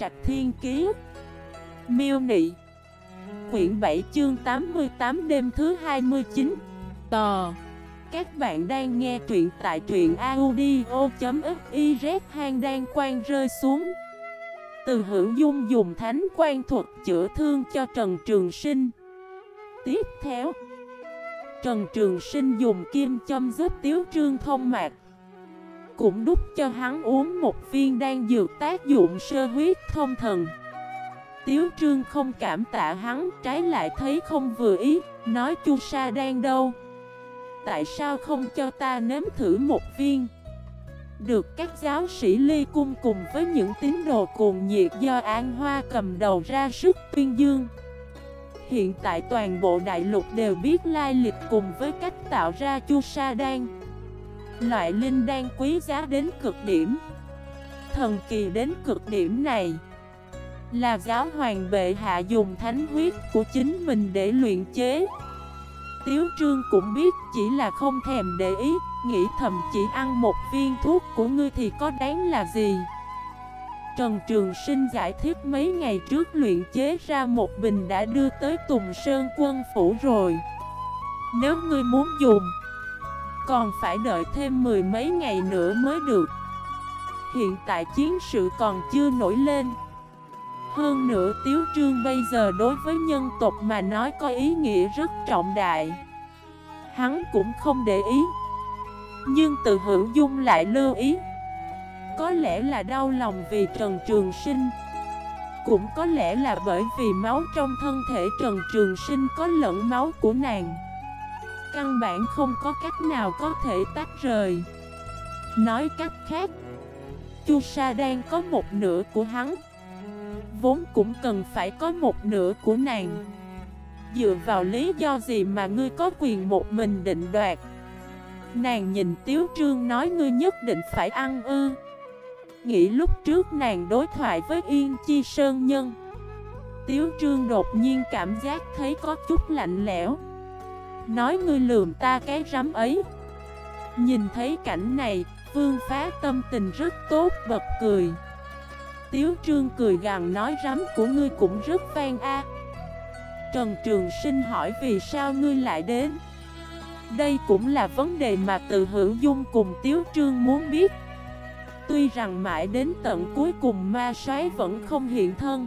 Trạch Thiên Kiế Miêu Nị. Quyển 7 chương 88 đêm thứ 29 Tò. Các bạn đang nghe truyện tại truyện audio.xyz hang đang quan rơi xuống. Từ hữu dung dùng thánh quan thuật chữa thương cho Trần Trường Sinh. Tiếp theo, Trần Trường Sinh dùng kim châm giúp Tiếu Trương thông mạc. Cũng đút cho hắn uống một viên đan dược tác dụng sơ huyết thông thần. Tiếu Trương không cảm tạ hắn, Trái lại thấy không vừa ý, Nói chu sa đang đâu? Tại sao không cho ta nếm thử một viên? Được các giáo sĩ ly cung cùng với những tín đồ cuồng nhiệt do An Hoa cầm đầu ra sức tuyên dương. Hiện tại toàn bộ đại lục đều biết lai lịch cùng với cách tạo ra chu sa đan. Loại linh đan quý giá đến cực điểm. Thần kỳ đến cực điểm này Là giáo hoàng bệ hạ dùng thánh huyết của chính mình để luyện chế. Tiếu trương cũng biết chỉ là không thèm để ý, Nghĩ thầm chỉ ăn một viên thuốc của ngươi thì có đáng là gì? Trần Trường Sinh giải thích mấy ngày trước luyện chế ra một bình đã đưa tới Tùng Sơn quân phủ rồi. Nếu ngươi muốn dùng còn phải đợi thêm mười mấy ngày nữa mới được. Hiện tại chiến sự còn chưa nổi lên. Hơn nữa Tiếu Trương bây giờ đối với nhân tộc mà nói có ý nghĩa rất trọng đại. Hắn cũng không để ý. Nhưng từ hữu dung lại lưu ý. Có lẽ là đau lòng vì Trần Trường Sinh. Cũng có lẽ là bởi vì máu trong thân thể Trần Trường Sinh có lẫn máu của nàng. Căn bản không có cách nào có thể tách rời. Nói cách khác, Chu Sa đang có một nửa của hắn. Vốn cũng cần phải có một nửa của nàng. Dựa vào lý do gì mà ngươi có quyền một mình định đoạt? Nàng nhìn Tiếu Trương nói ngươi nhất định phải ăn ư. Nghĩ lúc trước nàng đối thoại với Yên Chi Sơn Nhân, Tiếu Trương đột nhiên cảm giác thấy có chút lạnh lẽo. Nói ngươi lườm ta cái rắm ấy. Nhìn thấy cảnh này, Vương phá tâm tình rất tốt bật cười. Tiếu Trương cười gằn nói rắm của ngươi cũng rất vang a. Trần Trường Sinh hỏi vì sao ngươi lại đến? Đây cũng là vấn đề mà từ hữu dung cùng Tiếu Trương muốn biết. Tuy rằng mãi đến tận cuối cùng ma soái vẫn không hiện thân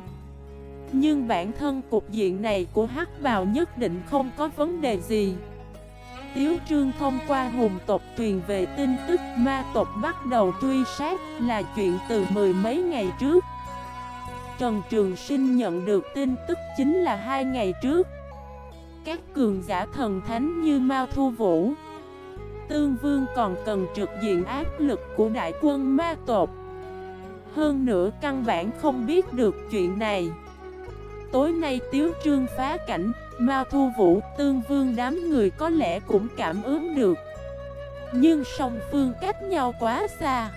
nhưng bản thân cục diện này của hắc bào nhất định không có vấn đề gì. Tiếu trương thông qua hùng tộc truyền về tin tức ma tộc bắt đầu truy sát là chuyện từ mười mấy ngày trước. Trần Trường Sinh nhận được tin tức chính là hai ngày trước. Các cường giả thần thánh như Mao Thu Vũ, Tương Vương còn cần trực diện áp lực của đại quân ma tộc. Hơn nữa căn bản không biết được chuyện này. Tối nay Tiếu Trương phá cảnh Mao Thu Vũ, Tương Vương đám người có lẽ cũng cảm ứng được. Nhưng song phương cách nhau quá xa.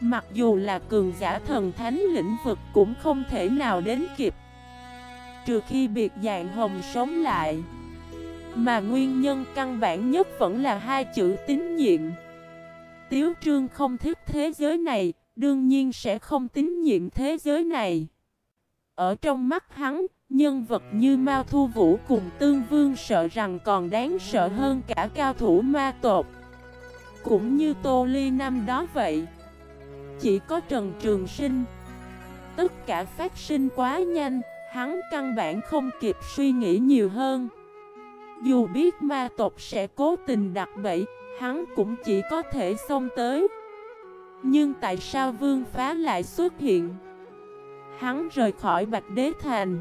Mặc dù là cường giả thần thánh lĩnh vực cũng không thể nào đến kịp. Trừ khi biệt dạng hồng sống lại. Mà nguyên nhân căn bản nhất vẫn là hai chữ tín nhiệm. Tiếu trương không thích thế giới này Đương nhiên sẽ không tín nhiệm thế giới này. Ở trong mắt hắn Nhân vật như Mao Thu Vũ cùng Tương Vương sợ rằng còn đáng sợ hơn cả cao thủ ma tột Cũng như Tô Ly năm đó vậy Chỉ có Trần Trường Sinh Tất cả phát sinh quá nhanh Hắn căn bản không kịp suy nghĩ nhiều hơn dù biết ma tộc sẽ cố tình đặt bẫy, hắn cũng chỉ có thể xông tới. Nhưng tại sao vương phá lại xuất hiện? Hắn rời khỏi Bạch Đế Thành.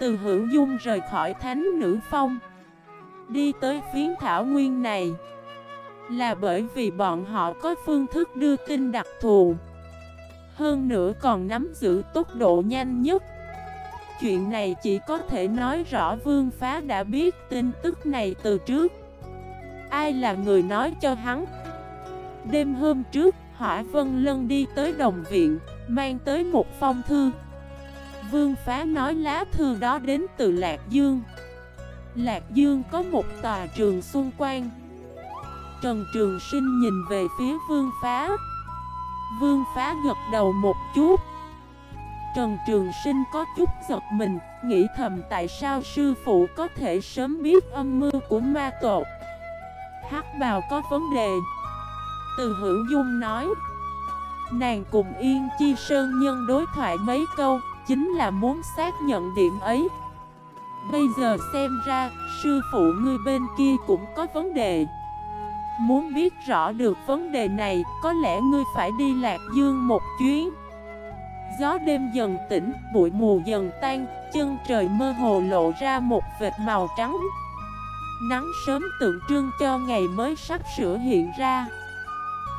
Từ hữu dung rời khỏi Thánh Nữ Phong. Đi tới phiến thảo nguyên này. Là bởi vì bọn họ có phương thức đưa tin đặc thù. Hơn nữa còn nắm giữ tốc độ nhanh nhất chuyện này chỉ có thể nói rõ Vương Phá đã biết tin tức này từ trước Ai là người nói cho hắn Đêm hôm trước, Hỏa Vân Lân đi tới đồng viện Mang tới một phong thư. Vương Phá nói lá thư đó đến từ Lạc Dương. Lạc Dương có một tòa trường xung quanh. Trần Trường Sinh nhìn về phía Vương Phá. Vương Phá gật đầu một chút. Trần Trường Sinh có chút giật mình, nghĩ thầm tại sao sư phụ có thể sớm biết âm mưu của ma tột. Hắc bào có vấn đề. Từ hữu dung nói, nàng cùng Yên Chi Sơn nhân đối thoại mấy câu, chính là muốn xác nhận điểm ấy. Bây giờ xem ra, sư phụ ngươi bên kia cũng có vấn đề. Muốn biết rõ được vấn đề này, có lẽ ngươi phải đi Lạc Dương một chuyến. Gió đêm dần tỉnh, bụi mù dần tan, chân trời mơ hồ lộ ra một vệt màu trắng. Nắng sớm tượng trưng cho ngày mới sắp sửa hiện ra.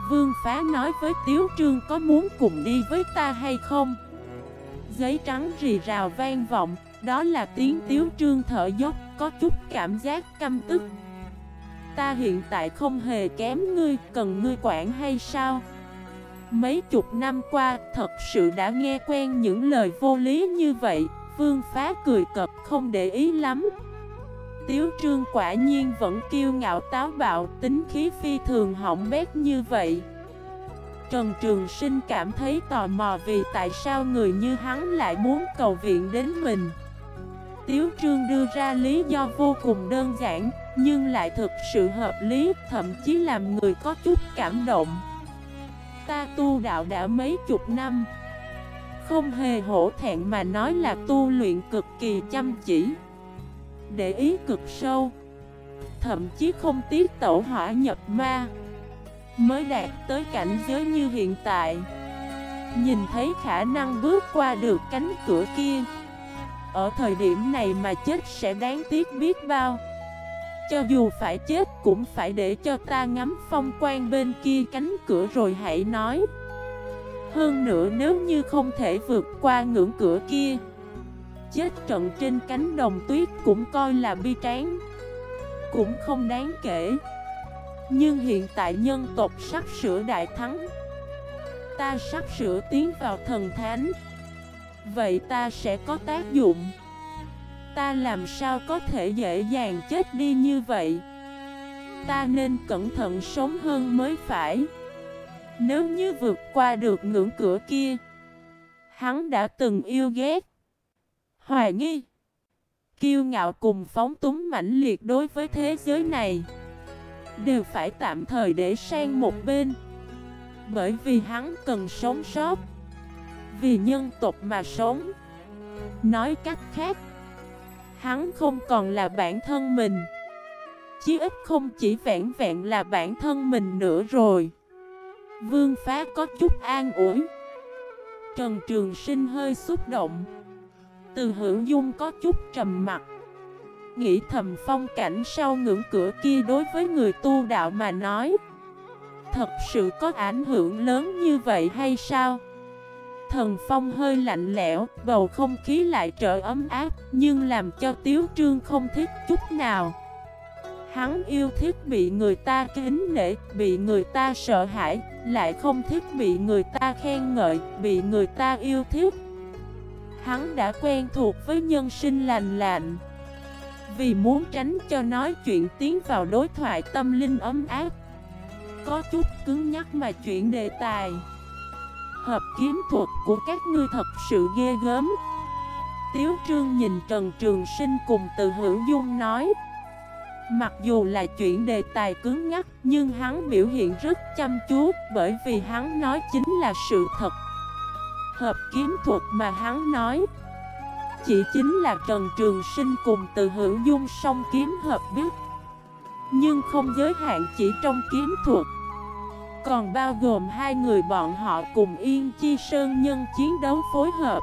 Vương Phá nói với Tiếu Trương có muốn cùng đi với ta hay không? Giấy trắng rì rào vang vọng, đó là tiếng Tiếu Trương thở dốc, có chút cảm giác căm tức. Ta hiện tại không hề kém ngươi, cần ngươi quản hay sao? Mấy chục năm qua, thật sự đã nghe quen những lời vô lý như vậy, Vương Phá cười cập không để ý lắm. Tiếu trương quả nhiên vẫn kiêu ngạo táo bạo, tính khí phi thường hỏng bét như vậy. Trần Trường Sinh cảm thấy tò mò vì tại sao người như hắn lại muốn cầu viện đến mình. Tiếu Trương đưa ra lý do vô cùng đơn giản, nhưng lại thực sự hợp lý, thậm chí làm người có chút cảm động. Ta tu đạo đã mấy chục năm Không hề hổ thẹn mà nói là tu luyện cực kỳ chăm chỉ để ý cực sâu. Thậm chí không tiếc tẩu hỏa nhập ma. Mới đạt tới cảnh giới như hiện tại. Nhìn thấy khả năng bước qua được cánh cửa kia. Ở thời điểm này mà chết sẽ đáng tiếc biết bao. Cho dù phải chết cũng phải để cho ta ngắm phong quan bên kia cánh cửa rồi hãy nói. Hơn nữa nếu như không thể vượt qua ngưỡng cửa kia Chết trận trên cánh đồng tuyết cũng coi là bi tráng. Cũng không đáng kể. Nhưng hiện tại nhân tộc sắp sửa đại thắng. Ta sắp sửa tiến vào thần thánh. Vậy ta sẽ có tác dụng. Ta làm sao có thể dễ dàng chết đi như vậy? Ta nên cẩn thận sống hơn mới phải. Nếu như vượt qua được ngưỡng cửa kia, Hắn đã từng yêu ghét. Hoài nghi. Kiêu ngạo cùng phóng túng mãnh liệt đối với thế giới này. Đều phải tạm thời để sang một bên. Bởi vì hắn cần sống sót. Vì nhân tộc mà sống. Nói cách khác, Hắn không còn là bản thân mình. Chí ít không chỉ vẹn vẹn là bản thân mình nữa rồi. Vương phá có chút an ủi. Trần Trường Sinh hơi xúc động. Từ hữu dung có chút trầm mặt Nghĩ thầm phong cảnh sau ngưỡng cửa kia đối với người tu đạo mà nói Thật sự có ảnh hưởng lớn như vậy hay sao? thần phong hơi lạnh lẽo, bầu không khí lại trở ấm áp, nhưng làm cho Tiếu Trương không thích chút nào. Hắn yêu thích bị người ta kính nể, bị người ta sợ hãi, lại không thích bị người ta khen ngợi, bị người ta yêu thích. Hắn đã quen thuộc với nhân sinh lành lạnh. Vì muốn tránh cho nói chuyện tiến vào đối thoại tâm linh ấm áp, Có chút cứng nhắc mà chuyện đề tài. Hợp kiếm thuật của các ngươi thật sự ghê gớm. Tiếu trương nhìn Trần Trường Sinh cùng từ hữu dung nói, Mặc dù là chuyện đề tài cứng ngắt Nhưng hắn biểu hiện rất chăm chú, Bởi vì hắn nói chính là sự thật. Hợp kiếm thuật mà hắn nói. Chỉ chính là Trần Trường Sinh cùng từ hữu dung song kiếm hợp biết Nhưng không giới hạn chỉ trong kiếm thuật. Còn bao gồm hai người bọn họ cùng Yên Chi Sơn nhân chiến đấu phối hợp.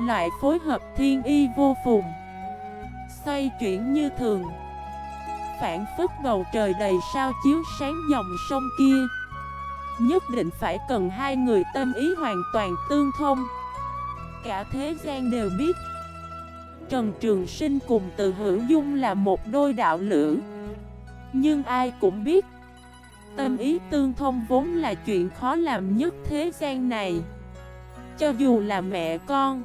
Loại phối hợp thiên y vô phùng. Xoay chuyển như thường. Phản phức bầu trời đầy sao chiếu sáng dòng sông kia. Nhất định phải cần hai người tâm ý hoàn toàn tương thông. Cả thế gian đều biết, Trần Trường Sinh cùng từ hữu dung là một đôi đạo lữ. Nhưng ai cũng biết, Tâm ý tương thông vốn là chuyện khó làm nhất thế gian này. Cho dù là mẹ con,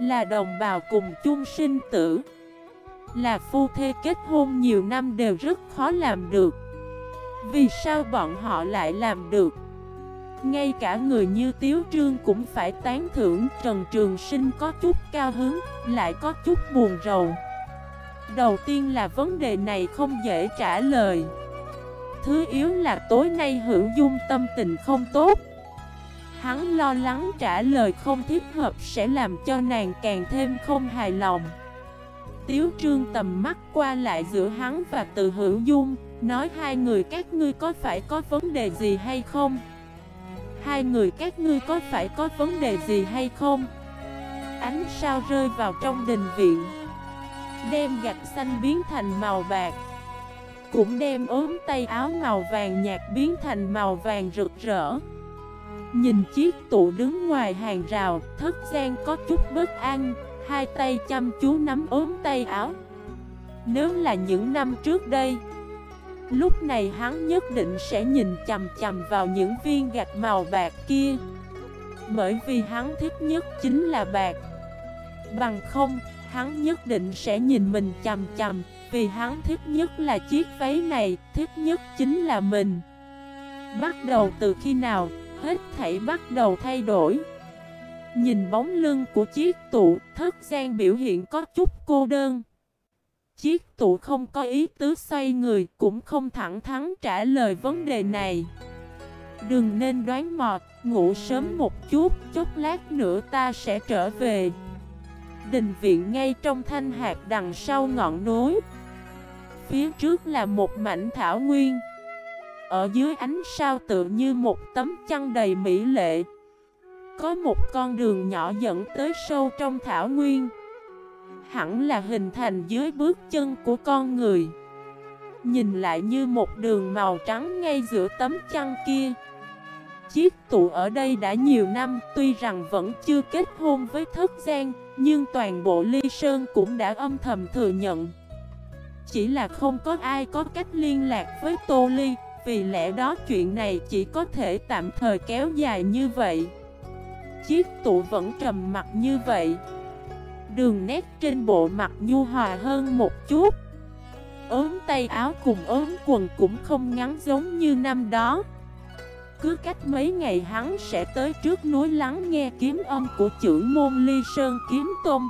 Là đồng bào cùng chung sinh tử, Là phu thê kết hôn nhiều năm đều rất khó làm được. Vì sao bọn họ lại làm được? Ngay cả người như Tiếu Trương cũng phải tán thưởng Trần Trường Sinh có chút cao hứng, lại có chút buồn rầu. Đầu tiên là vấn đề này không dễ trả lời. Thứ yếu là tối nay hữu dung tâm tình không tốt. Hắn lo lắng trả lời không thiết hợp sẽ làm cho nàng càng thêm không hài lòng. Tiếu trương tầm mắt qua lại giữa hắn và từ hữu dung. Nói hai người các ngươi có phải có vấn đề gì hay không? Hai người các ngươi có phải có vấn đề gì hay không? Ánh sao rơi vào trong đình viện, Đem gạch xanh biến thành màu bạc, Cũng đem ốm tay áo màu vàng nhạt biến thành màu vàng rực rỡ. Nhìn chiếc tủ đứng ngoài hàng rào, Thất gian có chút bất an, Hai tay chăm chú nắm ốm tay áo. Nếu là những năm trước đây Lúc này hắn nhất định sẽ nhìn chầm chầm vào những viên gạch màu bạc kia. Bởi vì hắn thích nhất chính là bạc. Bằng không, hắn nhất định sẽ nhìn mình chầm chầm Vì hắn thích nhất là chiếc váy này, thích nhất chính là mình. Bắt đầu từ khi nào, hết thảy bắt đầu thay đổi. Nhìn bóng lưng của chiếc tụ, thất gian biểu hiện có chút cô đơn. Chiếc tụ không có ý tứ xoay người, cũng không thẳng thắn trả lời vấn đề này. Đừng nên đoán mọt, ngủ sớm một chút, chút lát nữa ta sẽ trở về. Đình viện ngay trong thanh hạt đằng sau ngọn núi. Phía trước là một mảnh thảo nguyên. Ở dưới ánh sao tự như một tấm chăn đầy mỹ lệ. Có một con đường nhỏ dẫn tới sâu trong thảo nguyên. Hẳn là hình thành dưới bước chân của con người. Nhìn lại như một đường màu trắng ngay giữa tấm chăn kia. Chiếc tụ ở đây đã nhiều năm, Tuy rằng vẫn chưa kết hôn với thất gian, Nhưng toàn bộ ly sơn cũng đã âm thầm thừa nhận. Chỉ là không có ai có cách liên lạc với Tô Ly, Vì lẽ đó chuyện này chỉ có thể tạm thời kéo dài như vậy. Chiếc tụ vẫn trầm mặt như vậy. Đường nét trên bộ mặt nhu hòa hơn một chút. Ốm tay áo cùng ốm quần cũng không ngắn giống như năm đó. Cứ cách mấy ngày hắn sẽ tới trước núi lắng nghe kiếm âm của trưởng môn ly sơn kiếm tôn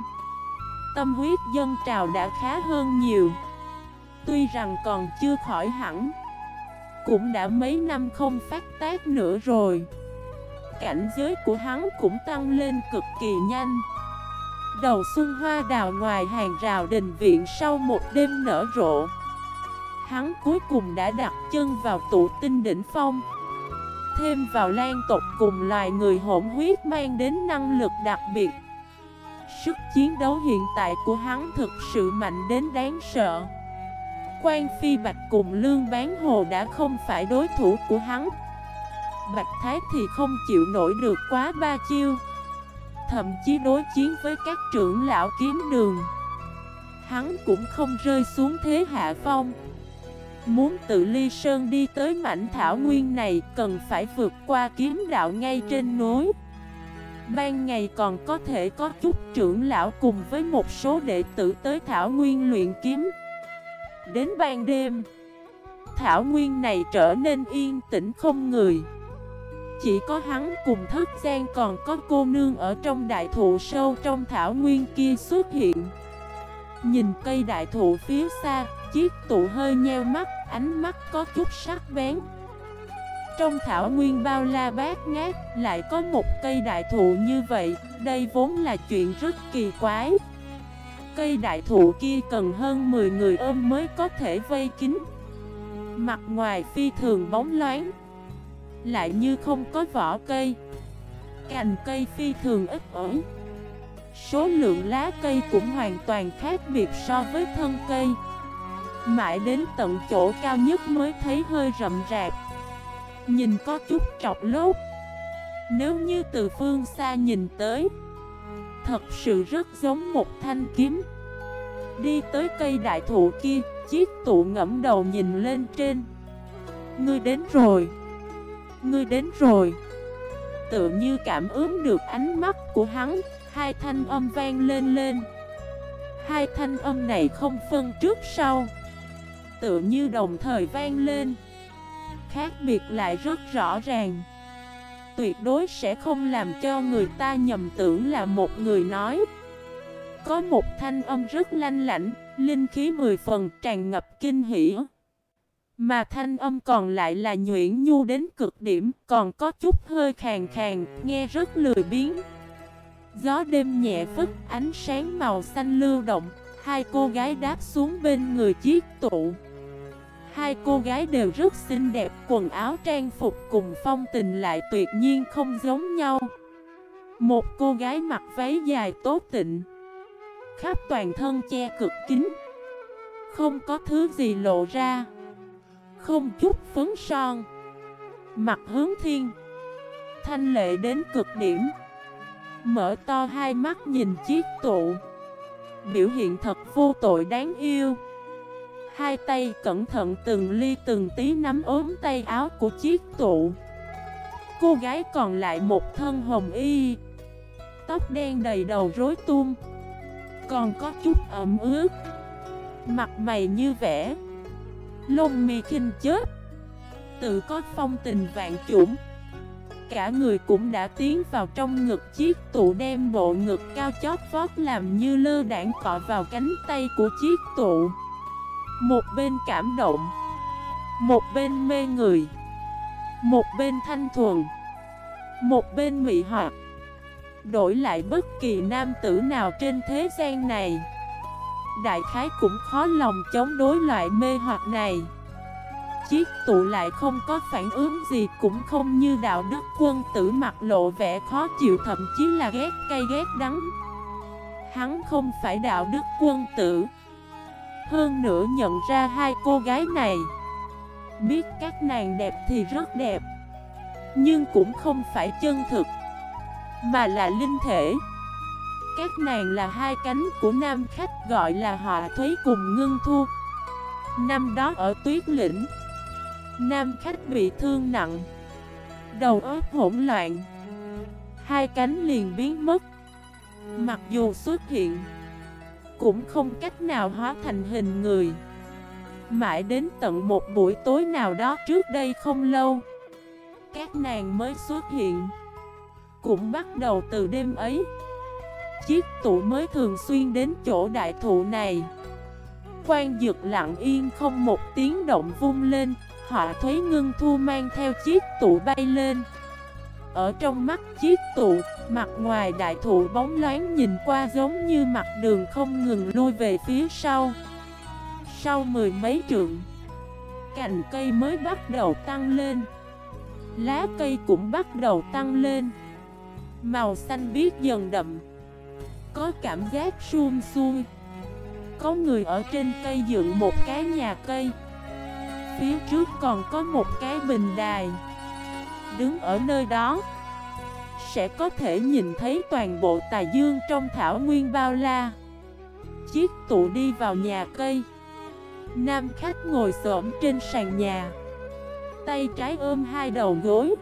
Tâm huyết dân trào đã khá hơn nhiều. Tuy rằng còn chưa khỏi hẳn, Cũng đã mấy năm không phát tác nữa rồi. Cảnh giới của hắn cũng tăng lên cực kỳ nhanh. Đầu xuân hoa đào ngoài hàng rào đình viện sau một đêm nở rộ. Hắn cuối cùng đã đặt chân vào tụ tinh đỉnh phong. Thêm vào lan tộc cùng loài người hỗn huyết mang đến năng lực đặc biệt. Sức chiến đấu hiện tại của hắn thực sự mạnh đến đáng sợ. Quan Phi Bạch cùng Lương Bán Hồ đã không phải đối thủ của hắn. Bạch Thái thì không chịu nổi được quá ba chiêu. Thậm chí đối chiến với các trưởng lão kiếm đường. Hắn cũng không rơi xuống thế hạ phong. Muốn tự ly sơn đi tới mảnh thảo nguyên này, Cần phải vượt qua kiếm đạo ngay trên núi. Ban ngày còn có thể có chút trưởng lão cùng với một số đệ tử tới thảo nguyên luyện kiếm. Đến ban đêm, Thảo nguyên này trở nên yên tĩnh không người chỉ có hắn cùng thất gian còn có cô nương ở trong đại thụ sâu trong thảo nguyên kia xuất hiện. Nhìn cây đại thụ phía xa, chiếc tụ hơi nheo mắt, ánh mắt có chút sắc bén. Trong thảo nguyên bao la bát ngát, lại có một cây đại thụ như vậy, đây vốn là chuyện rất kỳ quái. Cây đại thụ kia cần hơn 10 người ôm mới có thể vây kín. Mặt ngoài phi thường bóng loáng lại như không có vỏ cây. Cành cây phi thường ít ỏi. Số lượng lá cây cũng hoàn toàn khác biệt so với thân cây. Mãi đến tận chỗ cao nhất mới thấy hơi rậm rạp. Nhìn có chút trọc lốt. Nếu như từ phương xa nhìn tới, Thật sự rất giống một thanh kiếm. Đi tới cây đại thụ kia, Chiếc tụ ngẫm đầu nhìn lên trên. Ngươi đến rồi. Ngươi đến rồi. Tự như cảm ứng được ánh mắt của hắn Hai thanh âm vang lên lên. Hai thanh âm này không phân trước sau. Tự như đồng thời vang lên. Khác biệt lại rất rõ ràng. Tuyệt đối sẽ không làm cho người ta nhầm tưởng là một người nói. Có một thanh âm rất lanh lảnh, linh khí mười phần tràn ngập kinh hỉ. Mà thanh âm còn lại là nhuyễn nhu đến cực điểm, còn có chút hơi khàn khàn, nghe rất lười biếng. Gió đêm nhẹ phức, ánh sáng màu xanh lưu động Hai cô gái đáp xuống bên người chiếc tụ Hai cô gái đều rất xinh đẹp, quần áo trang phục cùng phong tình lại tuyệt nhiên không giống nhau. Một cô gái mặc váy dài tốt tịnh, khắp toàn thân che cực kín, không có thứ gì lộ ra, không chút phấn son, mặt hướng thiên, thanh lệ đến cực điểm, mở to hai mắt nhìn chiếc tụ, biểu hiện thật vô tội đáng yêu. Hai tay cẩn thận từng ly từng tí nắm ốm tay áo của chiếc tụ. Cô gái còn lại một thân hồng y Tóc đen đầy đầu rối tung. Còn có chút ẩm ướt. Mặt mày như vẽ. Lông mi khinh chết Tự có phong tình vạn chủng. Cả người cũng đã tiến vào trong ngực chiếc tụ đem bộ ngực cao chót vót làm như lơ đảng cọ vào cánh tay của chiếc tụ. Một bên cảm động. Một bên mê người. Một bên thanh thuần. Một bên mị hoặc. Đổi lại bất kỳ nam tử nào trên thế gian này. Đại khái cũng khó lòng chống đối loại mê hoặc này. Chiếc tụ lại không có phản ứng gì, cũng không như đạo đức quân tử mặt lộ vẻ khó chịu, thậm chí là ghét cay ghét đắng. Hắn không phải đạo đức quân tử. Hơn nữa nhận ra hai cô gái này. Biết các nàng đẹp thì rất đẹp, Nhưng cũng không phải chân thực, Mà là linh thể. Các nàng là hai cánh của nam khách gọi là họa thúy cùng ngưng thu. Năm đó ở tuyết lĩnh, Nam khách bị thương nặng, Đầu óc hỗn loạn. Hai cánh liền biến mất. Mặc dù xuất hiện, cũng không cách nào hóa thành hình người. Mãi đến tận một buổi tối nào đó trước đây không lâu, Các nàng mới xuất hiện. Cũng bắt đầu từ đêm ấy Chiếc tủ mới thường xuyên đến chỗ đại thụ này. Quan dược lặng yên không một tiếng động vung lên Họa thuế ngưng thu mang theo chiếc tủ bay lên. Ở trong mắt chiếc tụ, mặt ngoài đại thụ bóng loáng nhìn qua giống như mặt đường không ngừng lui về phía sau. Sau mười mấy trượng Cành cây mới bắt đầu tăng lên. Lá cây cũng bắt đầu tăng lên. Màu xanh biếc dần đậm. Có cảm giác xuông xuôi Có người ở trên cây dựng một cái nhà cây. Phía trước còn có một cái bình đài. Đứng ở nơi đó, Sẽ có thể nhìn thấy toàn bộ tài dương trong thảo nguyên bao la. Chiếc tụ đi vào nhà cây. Nam khách ngồi xổm trên sàn nhà. Tay trái ôm hai đầu gối.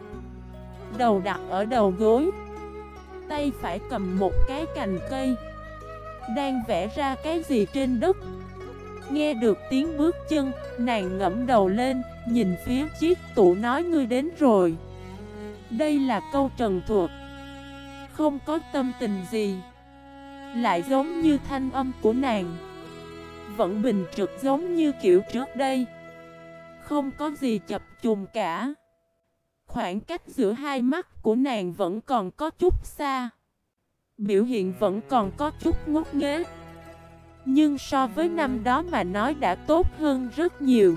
Đầu đặt ở đầu gối. Tay phải cầm một cái cành cây, Đang vẽ ra cái gì trên đất. Nghe được tiếng bước chân, Nàng ngẫm đầu lên, Nhìn phía chiếc tủ nói ngươi đến rồi. Đây là câu trần thuộc Không có tâm tình gì. Lại giống như thanh âm của nàng. Vẫn bình trực giống như kiểu trước đây. Không có gì chập chùm cả. Khoảng cách giữa hai mắt của nàng vẫn còn có chút xa. Biểu hiện vẫn còn có chút ngốc nghếch. Nhưng so với năm đó mà nói đã tốt hơn rất nhiều.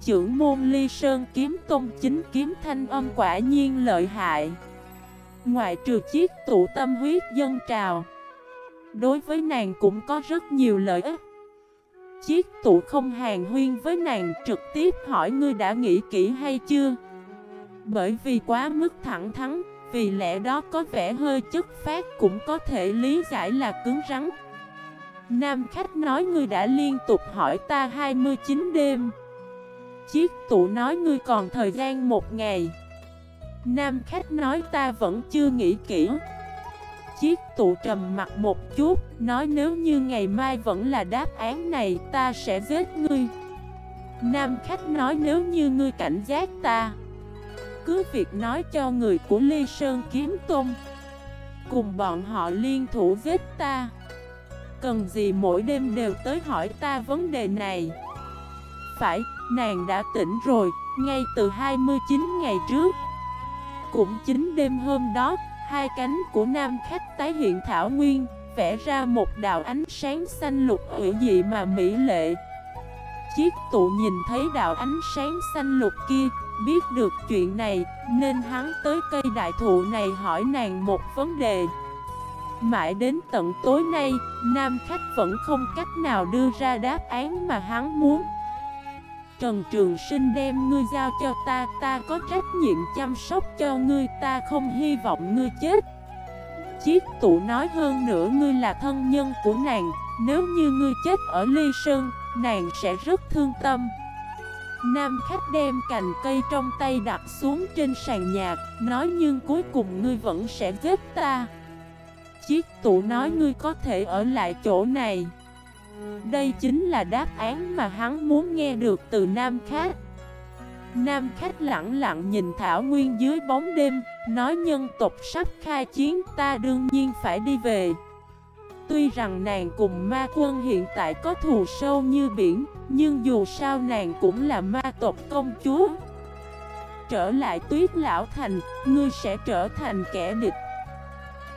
Chưởng môn ly sơn kiếm công chính kiếm thanh âm quả nhiên lợi hại. Ngoại trừ chiếc tụ tâm huyết dân trào, Đối với nàng cũng có rất nhiều lợi ích. Chiếc tụ không hàng huyên với nàng trực tiếp hỏi ngươi đã nghĩ kỹ hay chưa? Bởi vì quá mức thẳng thắn, Vì lẽ đó có vẻ hơi chất phát cũng có thể lý giải là cứng rắn. Nam khách nói ngươi đã liên tục hỏi ta 29 đêm. Chiếc tụ nói ngươi còn thời gian một ngày. Nam khách nói ta vẫn chưa nghĩ kỹ. Chiếc tụ trầm mặt một chút, Nói nếu như ngày mai vẫn là đáp án này, Ta sẽ giết ngươi. Nam khách nói nếu như ngươi cảnh giác ta cứ việc nói cho người của Ly Sơn Kiếm Tôn Cùng bọn họ liên thủ giết ta. Cần gì mỗi đêm đều tới hỏi ta vấn đề này? Phải, nàng đã tỉnh rồi, ngay từ 29 ngày trước. Cũng chính đêm hôm đó, hai cánh của nam khách tái hiện thảo nguyên Vẽ ra một đạo ánh sáng xanh lục hữu dị mà mỹ lệ. Chiếc tụ nhìn thấy đạo ánh sáng xanh lục kia Biết được chuyện này, Nên hắn tới cây đại thụ này hỏi nàng một vấn đề. Mãi đến tận tối nay, Nam khách vẫn không cách nào đưa ra đáp án mà hắn muốn. Trần Trường Sinh đem ngươi giao cho ta Ta có trách nhiệm chăm sóc cho ngươi, Ta không hy vọng ngươi chết. Chiếc tụ nói hơn nữa ngươi là thân nhân của nàng, Nếu như ngươi chết ở Ly Sơn, Nàng sẽ rất thương tâm. Nam khách đem cành cây trong tay đặt xuống trên sàn nhạc Nói nhưng cuối cùng ngươi vẫn sẽ giết ta. Chiếc tụ nói ngươi có thể ở lại chỗ này. Đây chính là đáp án mà hắn muốn nghe được từ Nam khách. Nam khách lặng lặng nhìn Thảo Nguyên dưới bóng đêm, Nói nhân tộc sắp khai chiến, ta đương nhiên phải đi về. Tuy rằng nàng cùng ma quân hiện tại có thù sâu như biển Nhưng dù sao nàng cũng là ma tộc công chúa. Trở lại tuyết lão thành, ngươi sẽ trở thành kẻ địch.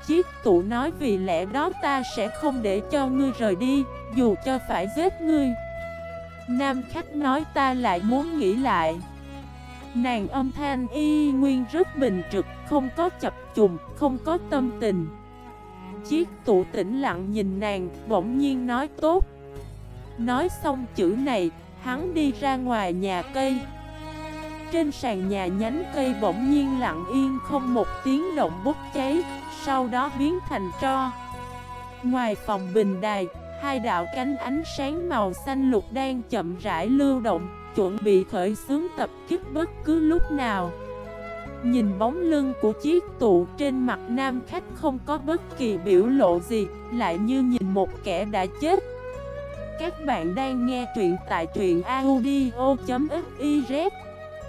Chiếc tụ nói vì lẽ đó ta sẽ không để cho ngươi rời đi Dù cho phải giết ngươi. Nam khách nói ta lại muốn nghĩ lại. Nàng âm thanh y nguyên rất bình trực Không có chập trùng, không có tâm tình. Chiếc tụ tĩnh lặng nhìn nàng, bỗng nhiên nói tốt. Nói xong chữ này, hắn đi ra ngoài nhà cây. Trên sàn nhà nhánh cây bỗng nhiên lặng yên không một tiếng động bốc cháy Sau đó biến thành tro. Ngoài phòng bình đài, hai đạo cánh ánh sáng màu xanh lục đang chậm rãi lưu động Chuẩn bị khởi xướng tập kích bất cứ lúc nào. Nhìn bóng lưng của chiếc tụ trên mặt nam khách không có bất kỳ biểu lộ gì, Lại như nhìn một kẻ đã chết. Các bạn đang nghe truyện tại truyện audio.fif